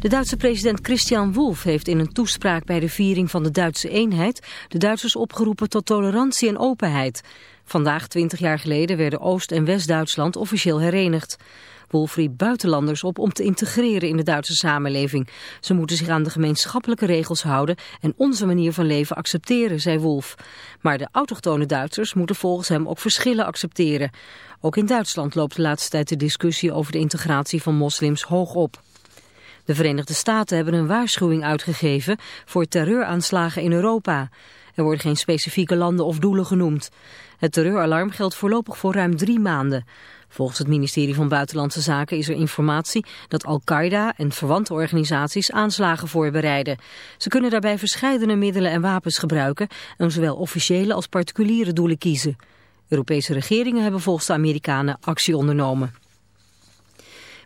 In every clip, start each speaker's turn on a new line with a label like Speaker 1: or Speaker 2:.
Speaker 1: De Duitse president Christian Wolff heeft in een toespraak bij de viering van de Duitse eenheid de Duitsers opgeroepen tot tolerantie en openheid. Vandaag, twintig jaar geleden, werden Oost- en West-Duitsland officieel herenigd. Wolff riep buitenlanders op om te integreren in de Duitse samenleving. Ze moeten zich aan de gemeenschappelijke regels houden en onze manier van leven accepteren, zei Wolff. Maar de autochtone Duitsers moeten volgens hem ook verschillen accepteren. Ook in Duitsland loopt de laatste tijd de discussie over de integratie van moslims hoog op. De Verenigde Staten hebben een waarschuwing uitgegeven voor terreuraanslagen in Europa. Er worden geen specifieke landen of doelen genoemd. Het terreuralarm geldt voorlopig voor ruim drie maanden. Volgens het ministerie van Buitenlandse Zaken is er informatie dat Al-Qaeda en verwante organisaties aanslagen voorbereiden. Ze kunnen daarbij verschillende middelen en wapens gebruiken en zowel officiële als particuliere doelen kiezen. Europese regeringen hebben volgens de Amerikanen actie ondernomen.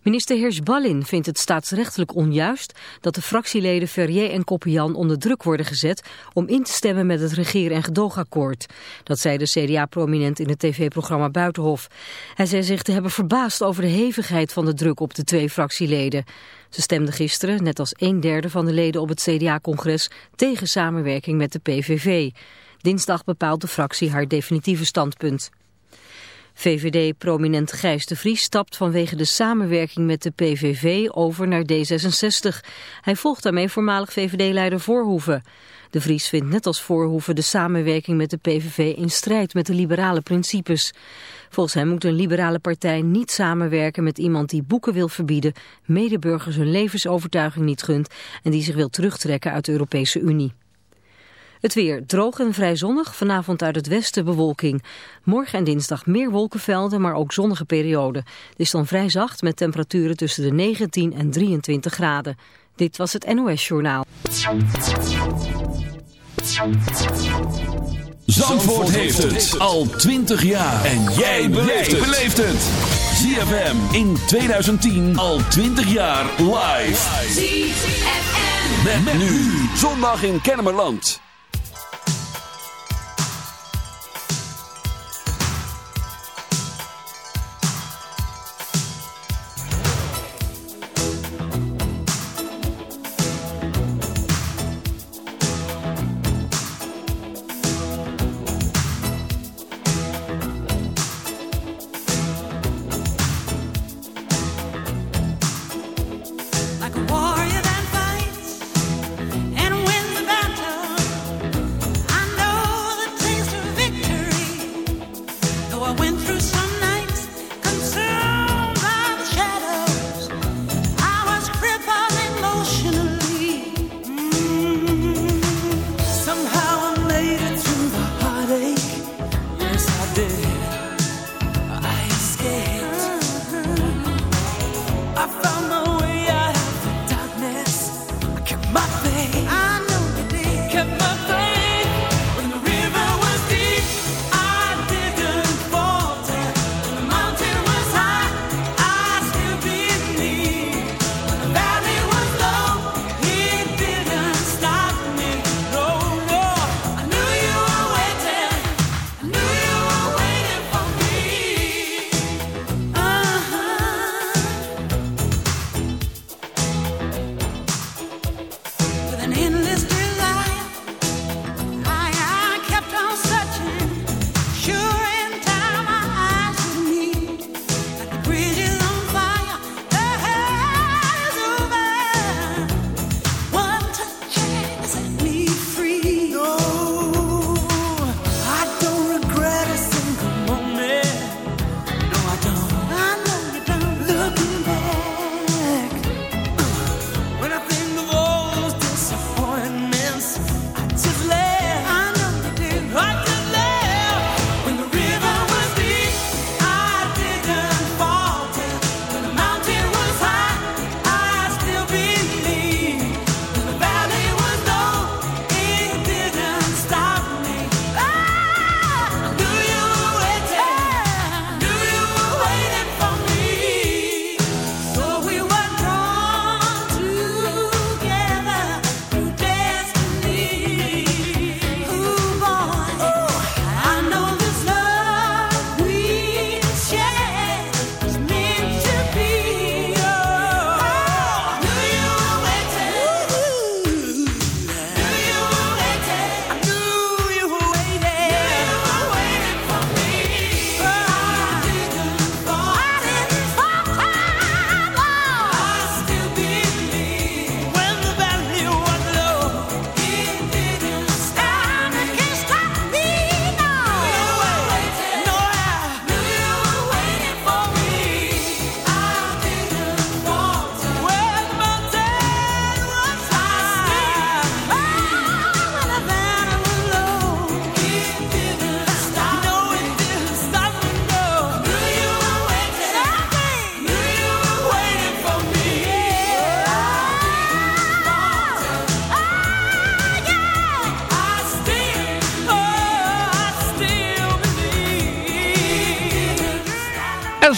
Speaker 1: Minister Heers-Ballin vindt het staatsrechtelijk onjuist dat de fractieleden Ferrier en Koppian onder druk worden gezet om in te stemmen met het regeer- en gedoogakkoord. Dat zei de CDA-prominent in het tv-programma Buitenhof. Hij zei zich te hebben verbaasd over de hevigheid van de druk op de twee fractieleden. Ze stemden gisteren, net als een derde van de leden op het CDA-congres, tegen samenwerking met de PVV. Dinsdag bepaalt de fractie haar definitieve standpunt. VVD-prominent Gijs de Vries stapt vanwege de samenwerking met de PVV over naar D66. Hij volgt daarmee voormalig VVD-leider Voorhoeven. De Vries vindt net als Voorhoeven de samenwerking met de PVV in strijd met de liberale principes. Volgens hem moet een liberale partij niet samenwerken met iemand die boeken wil verbieden, medeburgers hun levensovertuiging niet gunt en die zich wil terugtrekken uit de Europese Unie. Het weer droog en vrij zonnig, vanavond uit het westen bewolking. Morgen en dinsdag meer wolkenvelden, maar ook zonnige perioden. Het is dan vrij zacht met temperaturen tussen de 19 en 23 graden. Dit was het NOS Journaal.
Speaker 2: Zandvoort heeft het al 20 jaar. En jij beleeft het. ZFM in 2010 al 20 jaar live.
Speaker 3: ZFM.
Speaker 2: Met, nu. Zondag in Kennemerland.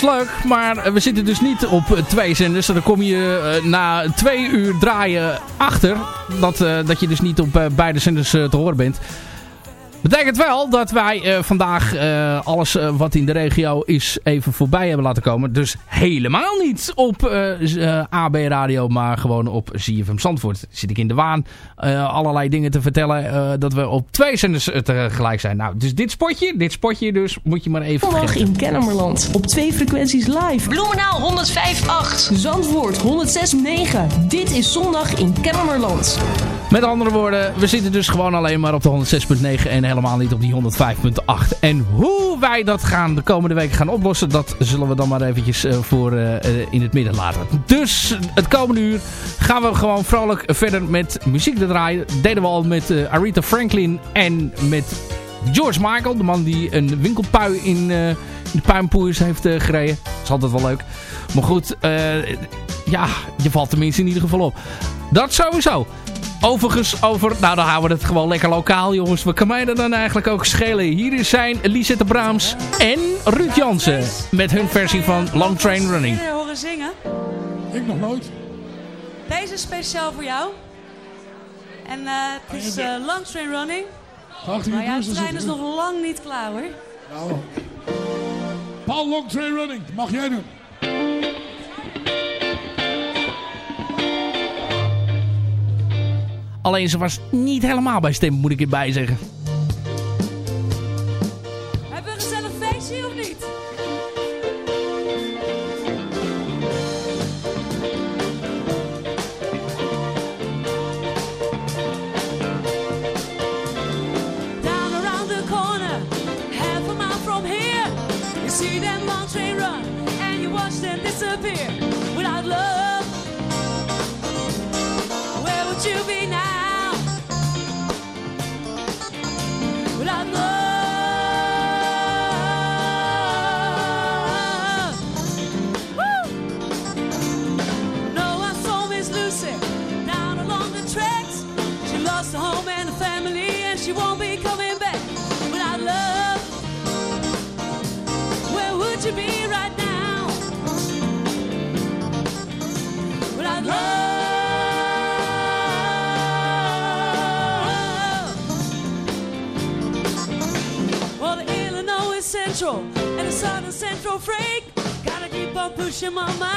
Speaker 4: Leuk, maar we zitten dus niet op twee zenders. Dan kom je na twee uur draaien achter dat, dat je dus niet op beide zenders te horen bent. Betekent wel dat wij uh, vandaag uh, alles uh, wat in de regio is even voorbij hebben laten komen. Dus helemaal niet op AB Radio, maar gewoon op ZFM Zandvoort. Zit ik in de waan allerlei dingen te vertellen dat we op twee zenders tegelijk zijn. Nou, dus dit spotje, dit spotje dus moet je maar even
Speaker 5: Zondag in Kennemerland op twee frequenties live.
Speaker 3: Bloemenaal 105.8.
Speaker 5: Zandvoort 106.9. Dit is Zondag in Kennemerland.
Speaker 4: Met andere woorden, we zitten dus gewoon alleen maar op de 106.9 en helemaal niet op die 105.8. En hoe wij dat gaan de komende weken gaan oplossen, dat zullen we dan maar eventjes uh, voor uh, in het midden laten. Dus het komende uur gaan we gewoon vrolijk verder met muziek te draaien. Deden we al met Aretha Franklin en met George Michael, de man die een winkelpui in, in de puinpoeiers heeft gereden. Dat is altijd wel leuk. Maar goed, ja, je valt tenminste in ieder geval op. Dat sowieso. Overigens over, nou dan houden we het gewoon lekker lokaal jongens. Wat kan mij er dan eigenlijk ook schelen? Hier zijn Lisette Braams en Ruud Jansen met hun versie van Long Train Running.
Speaker 6: Heb je horen zingen?
Speaker 7: Ik nog nooit.
Speaker 6: Deze is speciaal voor jou. En uh, het is uh, Long Train Running. Maar jouw trein is nog lang niet klaar hoor.
Speaker 7: Nou, Paul Long Train Running, mag jij doen.
Speaker 4: Alleen ze was niet helemaal bij stem, moet ik erbij zeggen.
Speaker 6: push him on
Speaker 8: my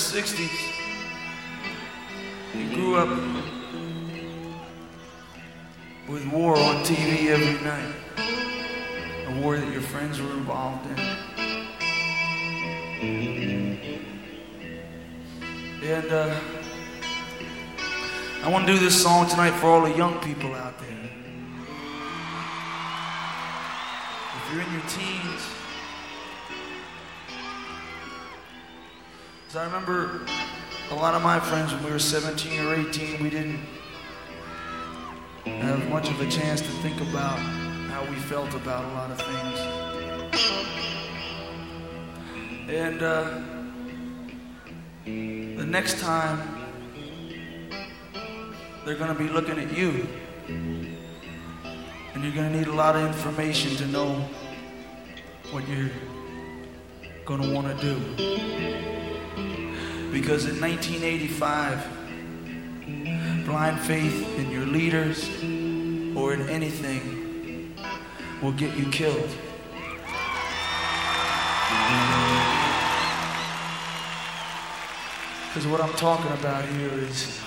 Speaker 9: 60s. You grew up with war on TV every night. A war that your friends were involved in. And uh, I want to do this song tonight for all the young people out there. If you're in your teens, I remember a lot of my friends when we were 17 or 18, we didn't have much of a chance to think about how we felt about a lot of things. And uh, the next time, they're going to be looking at you. And you're going to need a lot of information to know what you're going to want to do. Because in 1985, blind faith in your leaders or in anything will get you killed. Because what I'm talking about here is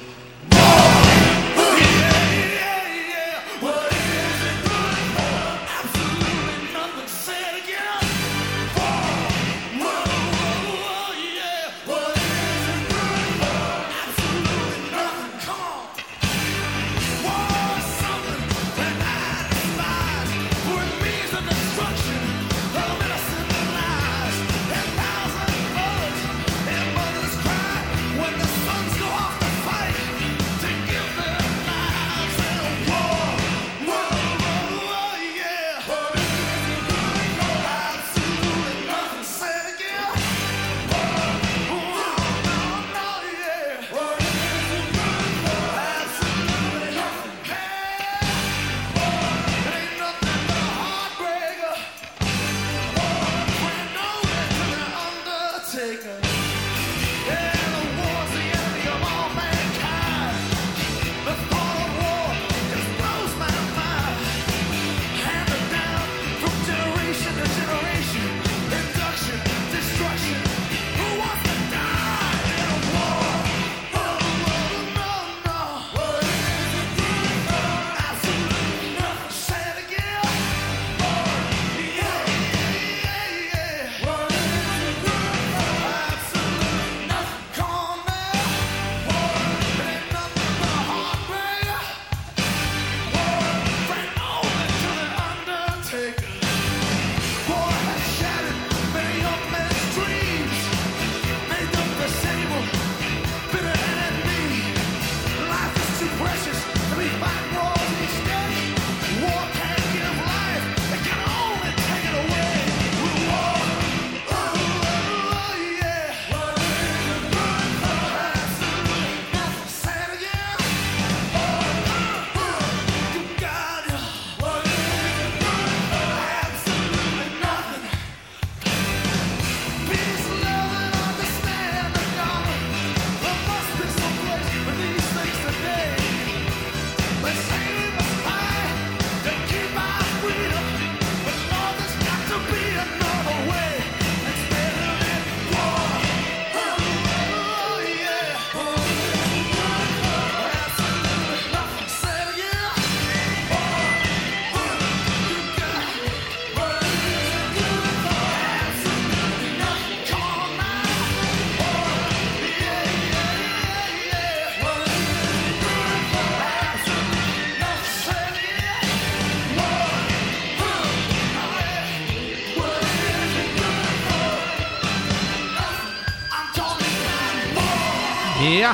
Speaker 4: Ja,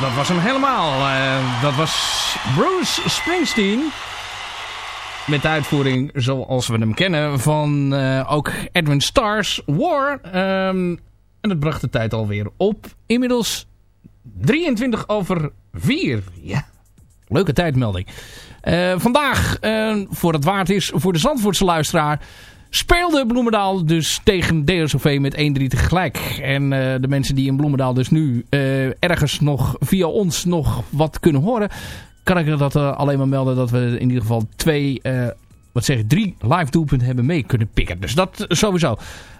Speaker 4: dat was hem helemaal. Eh, dat was Bruce Springsteen. Met de uitvoering zoals we hem kennen van eh, ook Edwin Stars War. Ehm, en het bracht de tijd alweer op. Inmiddels 23 over 4. Ja, leuke tijdmelding. Eh, vandaag, voor het waard is voor de Zandvoortse luisteraar... speelde Bloemendaal dus tegen DSOV met 1-3 tegelijk. En eh, de mensen die in Bloemendaal dus nu eh, ergens nog via ons nog wat kunnen horen... kan ik dat eh, alleen maar melden dat we in ieder geval twee...
Speaker 10: wat zeg drie live doelpunten hebben mee kunnen pikken. Dus dat sowieso.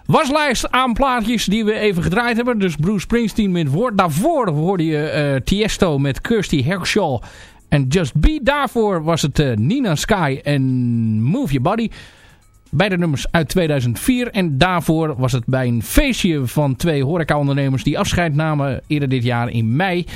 Speaker 10: Waslijst aan plaatjes die we even gedraaid hebben. Dus Bruce Springsteen met woord. Daarvoor hoorde je Tiesto met Kirsty Herschel en Just Be. Daarvoor was het Nina Sky en Move Your Body. Beide nummers uit 2004. En daarvoor was het bij een feestje van twee horecaondernemers die afscheid namen eerder dit jaar in mei.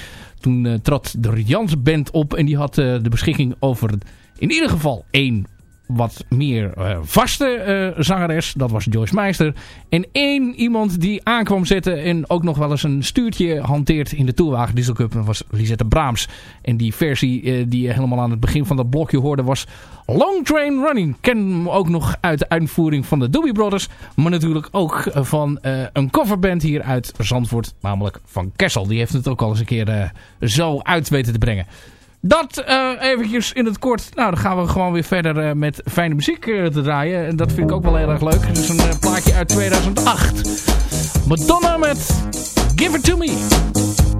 Speaker 10: Toen eh, trad de Jans Band op en die had eh, de beschikking over in ieder geval één wat meer eh, vaste eh, zangeres. Dat was Joyce Meister. En één iemand die aankwam zetten en ook nog wel eens een stuurtje hanteert in de Tourwagen Diesel Cup. Dat was Lisette Braams. En die versie eh, die je helemaal aan het begin van dat blokje hoorde was Long Train Running. Ken hem ook nog uit de uitvoering van de Doobie Brothers. Maar natuurlijk ook van een coverband hier uit Zandvoort. Namelijk van Kessel. Die heeft het ook al eens een keer zo uit weten te brengen. Dat eh eventjes in het kort. Nou, dan gaan we gewoon weer verder eh, met fijne muziek eh, te draaien. En dat vind ik ook wel heel erg leuk. Dus een plaatje uit 2008. Madonna met Give It To Me.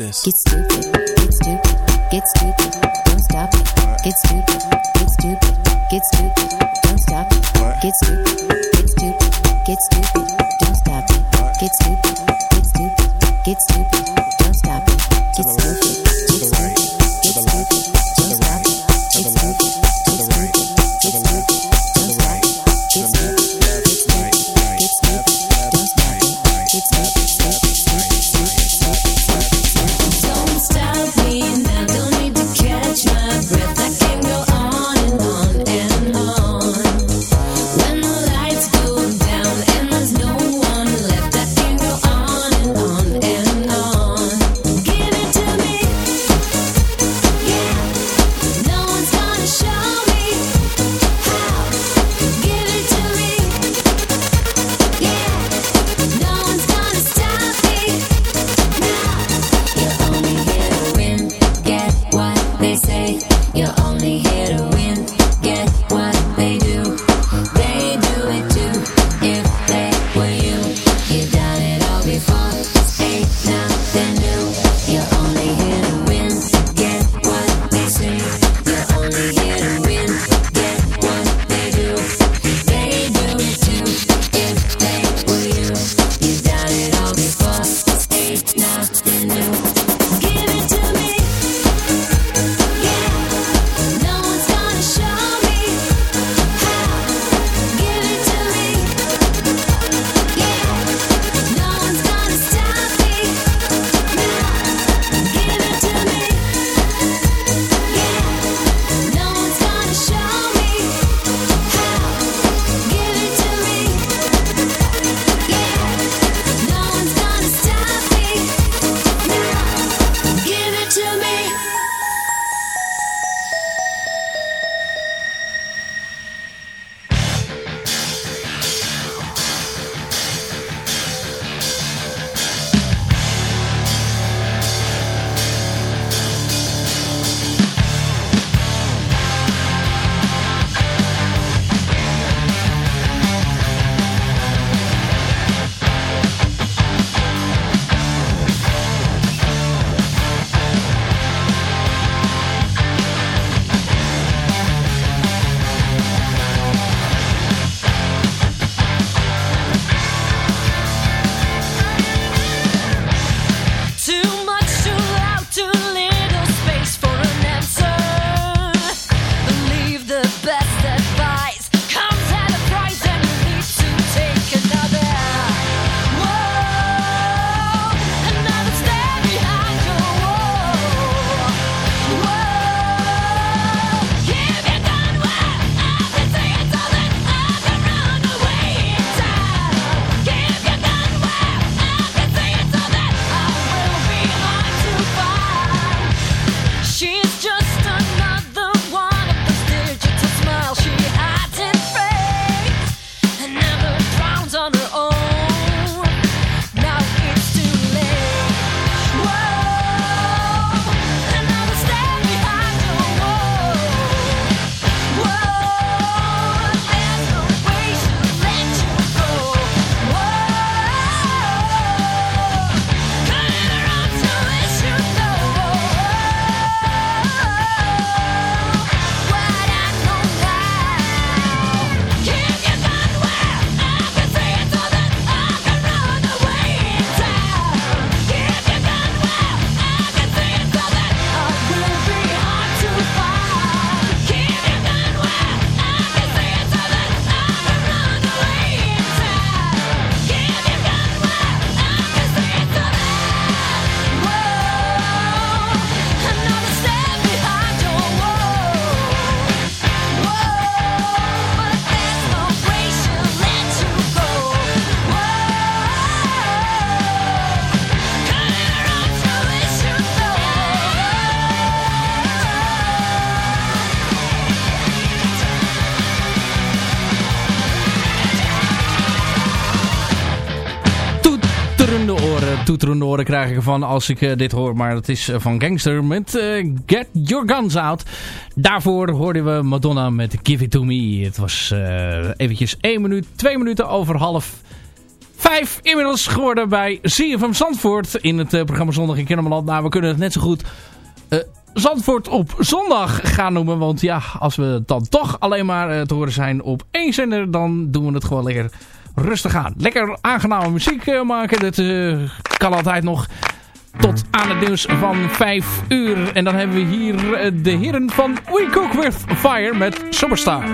Speaker 11: Business
Speaker 12: uh, toeterende oren krijg ik ervan als ik uh, dit hoor. Maar het is uh, van Gangster met uh, Get Your Guns Out. Daarvoor hoorden we Madonna met Give It To Me. Het was eventjes 1 minuut, 2 minuten over half vijf inmiddels geworden bij CFM Zandvoort in het programma Zondag in Kennemerland. Nou, we kunnen het net zo goed... Zandvoort op zondag gaan noemen. Want ja, als we dan toch alleen maar te horen zijn op één zender... dan doen we het gewoon lekker rustig aan. Lekker aangename muziek uh, maken. Dat uh, kan altijd nog tot aan het nieuws van 5 uur. En dan hebben we hier uh, de heren van We Cook With Fire met Superstar.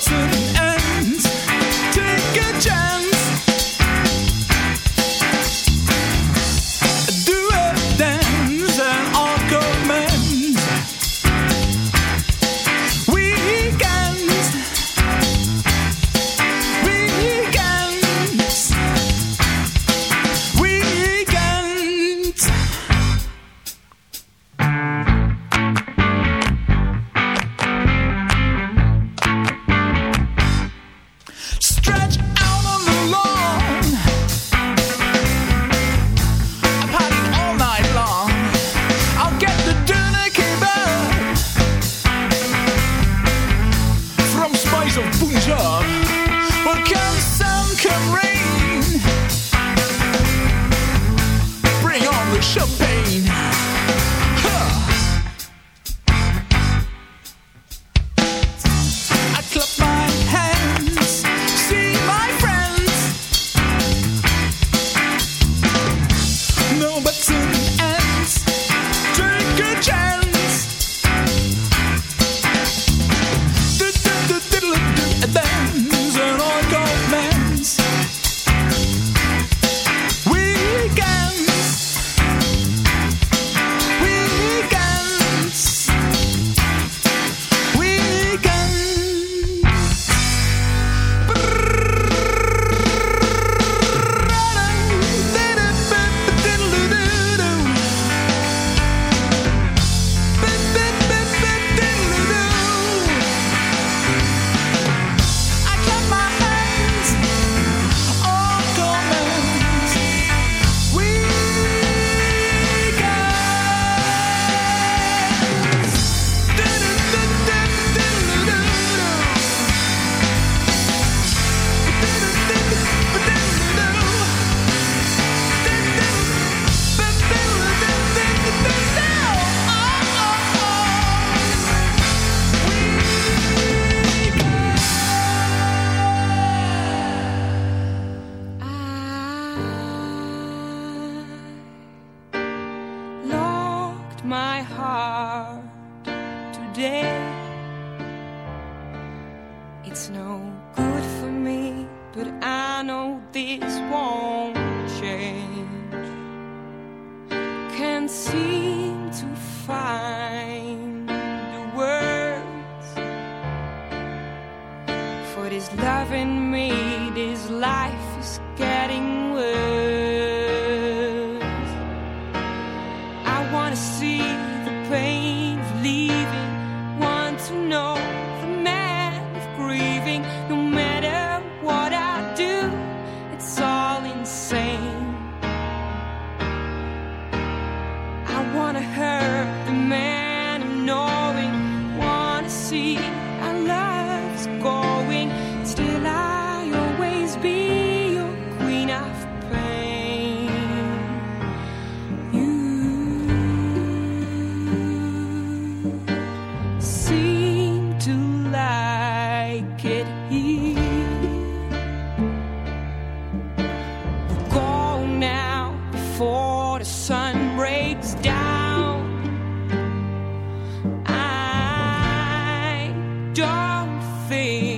Speaker 8: to
Speaker 10: thing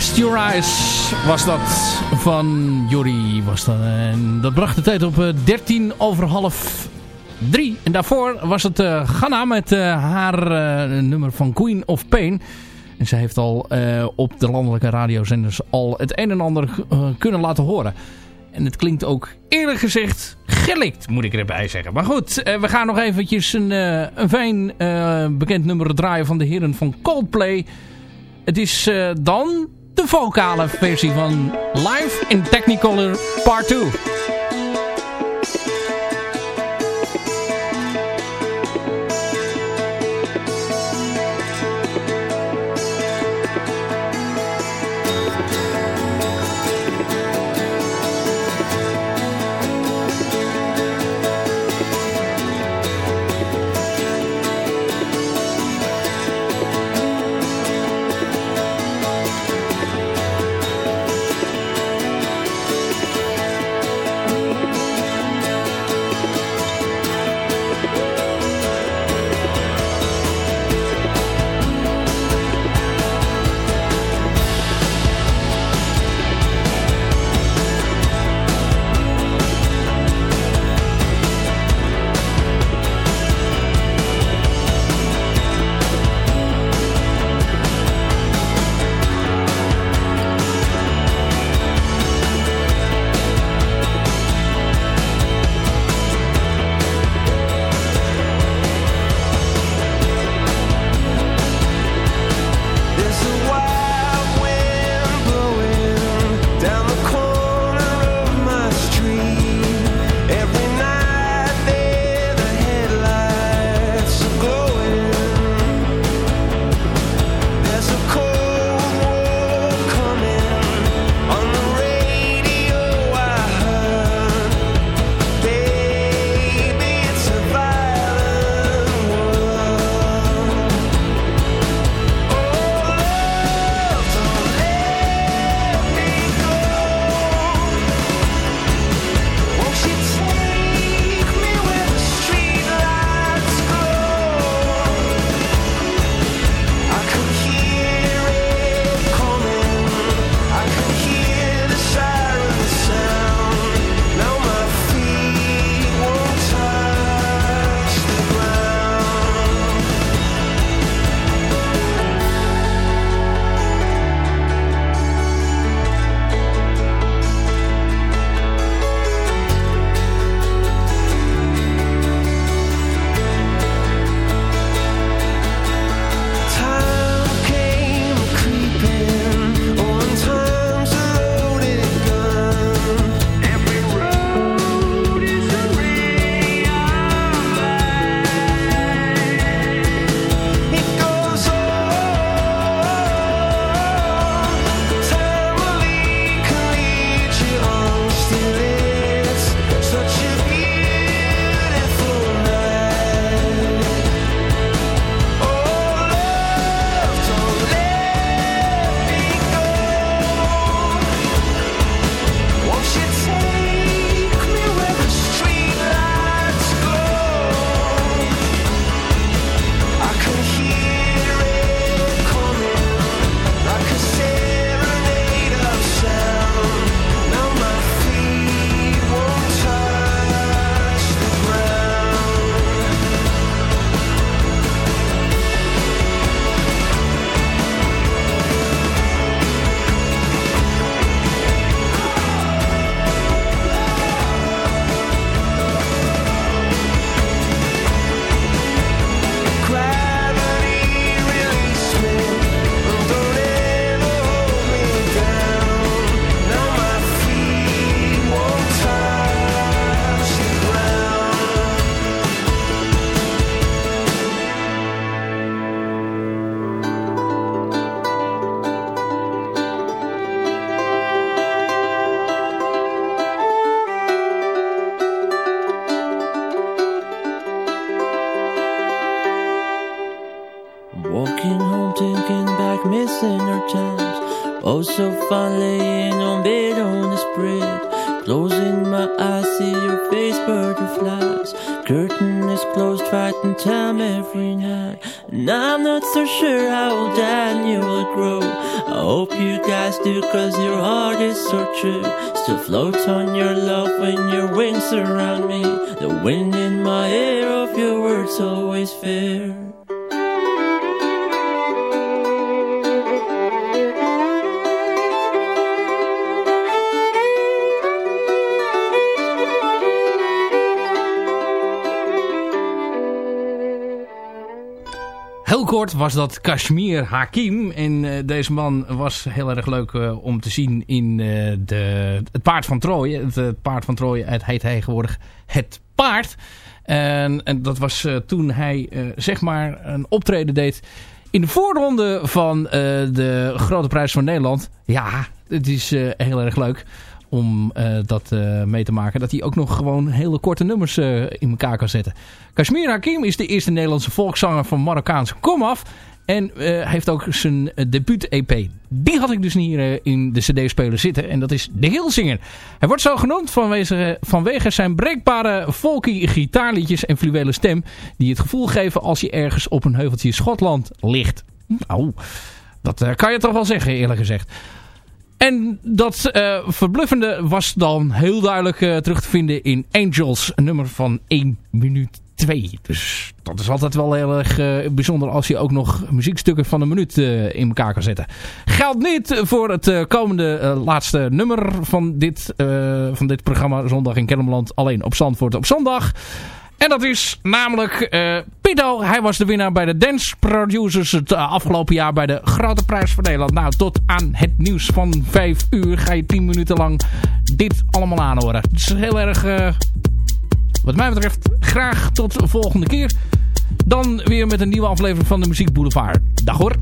Speaker 10: Rest Your Eyes
Speaker 4: was dat van Jury. Was dat, en dat bracht de tijd op eh, 13 over half 3. En daarvoor was het eh, uh, Ghana met eh, haar nummer van Queen of Pain. En zij heeft al op de landelijke radiozenders al het een en ander kunnen laten horen. En het klinkt ook eerlijk gezegd gelikt, moet ik erbij zeggen. Maar goed, we gaan nog eventjes een, een fijn bekend nummer draaien van de heren van Coldplay. Het is dan de vocale versie van Live in Technicolor Part 2. Was dat Kashmir Hakim. En eh, deze man was heel erg leuk eh, om te zien in eh, de, het paard van Troje. Het, paard van Troje, het heet tegenwoordig Het Paard. En, en dat was toen hij zeg maar een optreden deed in de voorronde van de Grote Prijs van Nederland. Ja, het is heel erg leuk om eh, dat eh, mee te maken. Dat hij ook nog gewoon hele korte nummers eh, in elkaar kan zetten. Kashmir Hakim is de eerste Nederlandse volkszanger van Marokkaanse komaf. En heeft ook zijn debuut-EP. Die had ik dus hier in de cd-speler zitten. En dat is De Hilsinger. Hij wordt zo genoemd vanwege, vanwege zijn breekbare folky gitaarliedjes en fluwele stem. Die het gevoel geven als je ergens op een heuveltje in Schotland ligt. Nou, dat kan je toch wel zeggen eerlijk gezegd. En dat eh, verbluffende was dan heel duidelijk eh, terug te vinden in Angels, nummer van 1 minuut 2. Dus dat is altijd wel heel erg eh, bijzonder als je ook nog muziekstukken van een minuut in elkaar kan zetten. Geldt niet voor het komende laatste nummer van dit, van dit programma Zondag in Kennemerland. Alleen op Zandvoort op zondag. En dat is namelijk eh Pito. Hij was de winnaar bij de Dance Producers het eh, afgelopen jaar bij de Grote Prijs van Nederland. Nou, tot aan het nieuws van 5 uur ga je 10 minuten lang dit allemaal aanhoren. Het is heel erg, eh, wat mij betreft, graag tot de volgende keer. Dan weer met een nieuwe aflevering van de Muziek Boulevard. Dag hoor.